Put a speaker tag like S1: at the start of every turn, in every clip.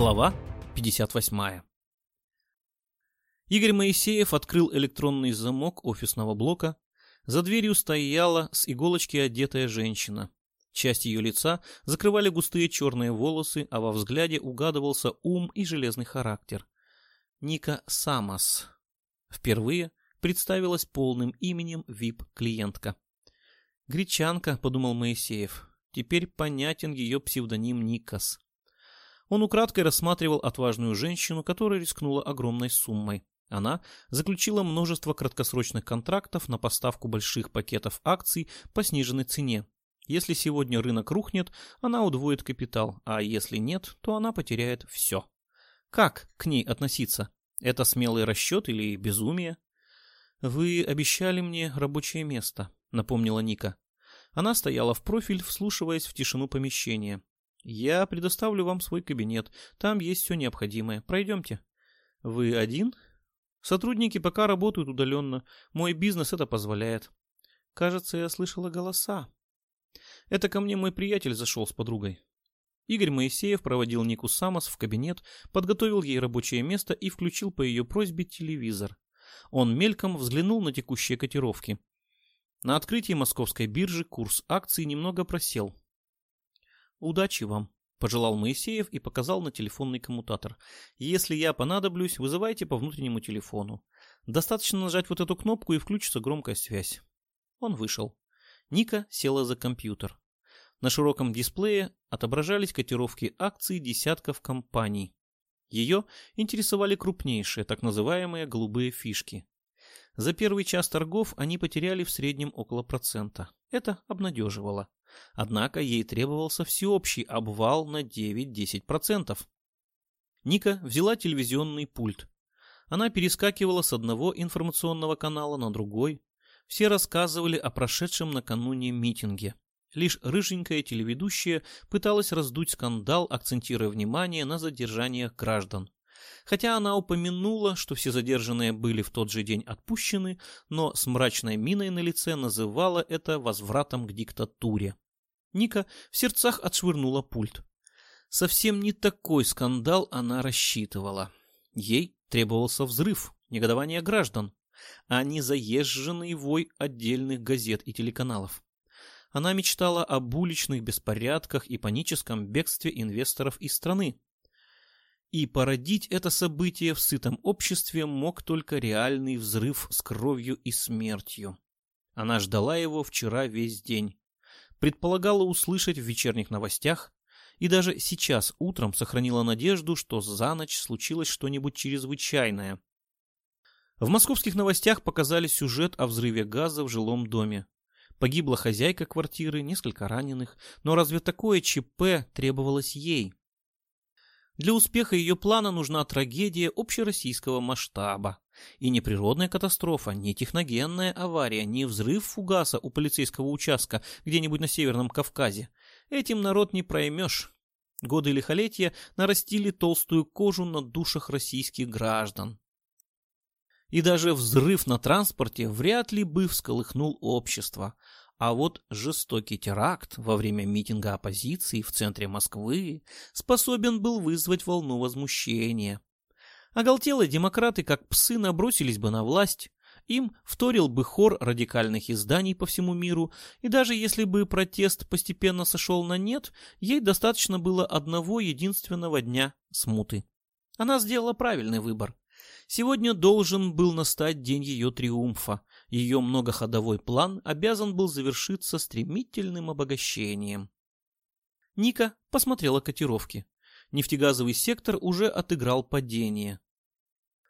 S1: Глава 58. Игорь Моисеев открыл электронный замок офисного блока. За дверью стояла с иголочки одетая женщина. Часть ее лица закрывали густые черные волосы, а во взгляде угадывался ум и железный характер. Ника Самос. Впервые представилась полным именем ВИП-клиентка. «Гречанка», — подумал Моисеев. Теперь понятен ее псевдоним Никас. Он украдкой рассматривал отважную женщину, которая рискнула огромной суммой. Она заключила множество краткосрочных контрактов на поставку больших пакетов акций по сниженной цене. Если сегодня рынок рухнет, она удвоит капитал, а если нет, то она потеряет все. Как к ней относиться? Это смелый расчет или безумие? «Вы обещали мне рабочее место», — напомнила Ника. Она стояла в профиль, вслушиваясь в тишину помещения. «Я предоставлю вам свой кабинет. Там есть все необходимое. Пройдемте». «Вы один?» «Сотрудники пока работают удаленно. Мой бизнес это позволяет». «Кажется, я слышала голоса». «Это ко мне мой приятель зашел с подругой». Игорь Моисеев проводил Нику Самос в кабинет, подготовил ей рабочее место и включил по ее просьбе телевизор. Он мельком взглянул на текущие котировки. На открытии московской биржи курс акций немного просел. «Удачи вам», — пожелал Моисеев и показал на телефонный коммутатор. «Если я понадоблюсь, вызывайте по внутреннему телефону. Достаточно нажать вот эту кнопку и включится громкая связь». Он вышел. Ника села за компьютер. На широком дисплее отображались котировки акций десятков компаний. Ее интересовали крупнейшие, так называемые голубые фишки. За первый час торгов они потеряли в среднем около процента. Это обнадеживало. Однако ей требовался всеобщий обвал на 9-10%. Ника взяла телевизионный пульт. Она перескакивала с одного информационного канала на другой. Все рассказывали о прошедшем накануне митинге. Лишь рыженькая телеведущая пыталась раздуть скандал, акцентируя внимание на задержаниях граждан. Хотя она упомянула, что все задержанные были в тот же день отпущены, но с мрачной миной на лице называла это возвратом к диктатуре. Ника в сердцах отшвырнула пульт. Совсем не такой скандал она рассчитывала. Ей требовался взрыв, негодование граждан, а не заезженный вой отдельных газет и телеканалов. Она мечтала об уличных беспорядках и паническом бегстве инвесторов из страны. И породить это событие в сытом обществе мог только реальный взрыв с кровью и смертью. Она ждала его вчера весь день. Предполагала услышать в вечерних новостях, и даже сейчас утром сохранила надежду, что за ночь случилось что-нибудь чрезвычайное. В московских новостях показали сюжет о взрыве газа в жилом доме. Погибла хозяйка квартиры, несколько раненых, но разве такое ЧП требовалось ей? Для успеха ее плана нужна трагедия общероссийского масштаба. И не природная катастрофа, не техногенная авария, не взрыв фугаса у полицейского участка где-нибудь на Северном Кавказе. Этим народ не проймешь. Годы лихолетия нарастили толстую кожу на душах российских граждан. И даже взрыв на транспорте вряд ли бы всколыхнул общество. А вот жестокий теракт во время митинга оппозиции в центре Москвы способен был вызвать волну возмущения. Оголтелые демократы, как псы, набросились бы на власть, им вторил бы хор радикальных изданий по всему миру, и даже если бы протест постепенно сошел на нет, ей достаточно было одного единственного дня смуты. Она сделала правильный выбор. Сегодня должен был настать день ее триумфа. Ее многоходовой план обязан был завершиться стремительным обогащением. Ника посмотрела котировки. Нефтегазовый сектор уже отыграл падение.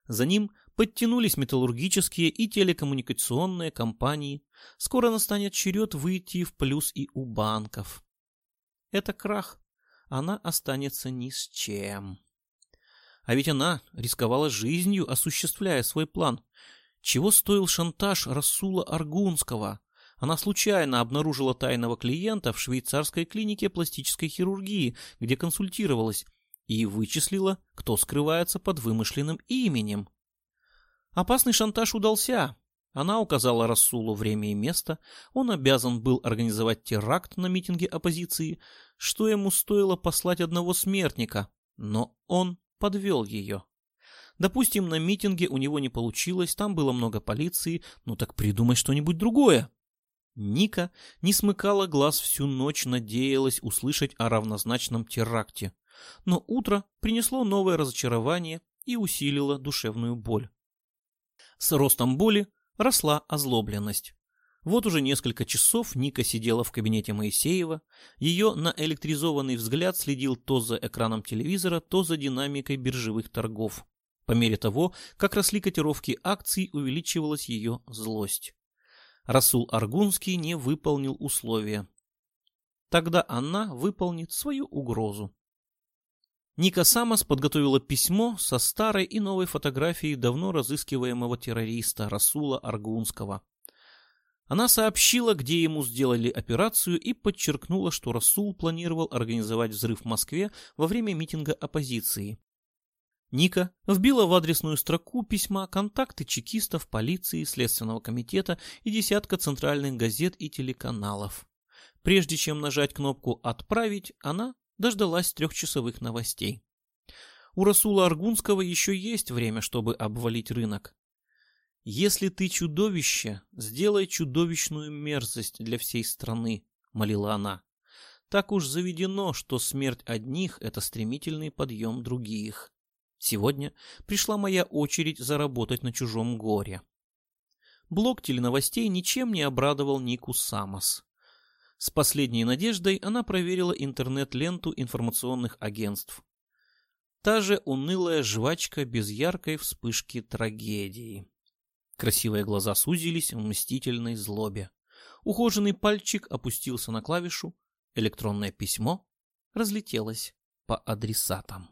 S1: За ним подтянулись металлургические и телекоммуникационные компании. Скоро настанет черед выйти в плюс и у банков. Это крах. Она останется ни с чем. А ведь она рисковала жизнью, осуществляя свой план. Чего стоил шантаж Расула Аргунского? Она случайно обнаружила тайного клиента в швейцарской клинике пластической хирургии, где консультировалась, и вычислила, кто скрывается под вымышленным именем. Опасный шантаж удался. Она указала Расулу время и место, он обязан был организовать теракт на митинге оппозиции, что ему стоило послать одного смертника, Но он подвел ее. Допустим, на митинге у него не получилось, там было много полиции, ну так придумай что-нибудь другое. Ника не смыкала глаз всю ночь, надеялась услышать о равнозначном теракте. Но утро принесло новое разочарование и усилило душевную боль. С ростом боли росла озлобленность. Вот уже несколько часов Ника сидела в кабинете Моисеева. Ее наэлектризованный взгляд следил то за экраном телевизора, то за динамикой биржевых торгов. По мере того, как росли котировки акций, увеличивалась ее злость. Расул Аргунский не выполнил условия. Тогда она выполнит свою угрозу. Ника Самос подготовила письмо со старой и новой фотографией давно разыскиваемого террориста Расула Аргунского. Она сообщила, где ему сделали операцию и подчеркнула, что Расул планировал организовать взрыв в Москве во время митинга оппозиции. Ника вбила в адресную строку письма контакты чекистов, полиции, Следственного комитета и десятка центральных газет и телеканалов. Прежде чем нажать кнопку «Отправить», она дождалась трехчасовых новостей. У Расула Аргунского еще есть время, чтобы обвалить рынок. «Если ты чудовище, сделай чудовищную мерзость для всей страны», — молила она. «Так уж заведено, что смерть одних — это стремительный подъем других. Сегодня пришла моя очередь заработать на чужом горе». Блок теленовостей ничем не обрадовал Нику Самос. С последней надеждой она проверила интернет-ленту информационных агентств. Та же унылая жвачка без яркой вспышки трагедии. Красивые глаза сузились в мстительной злобе. Ухоженный пальчик опустился на клавишу. Электронное письмо разлетелось по адресатам.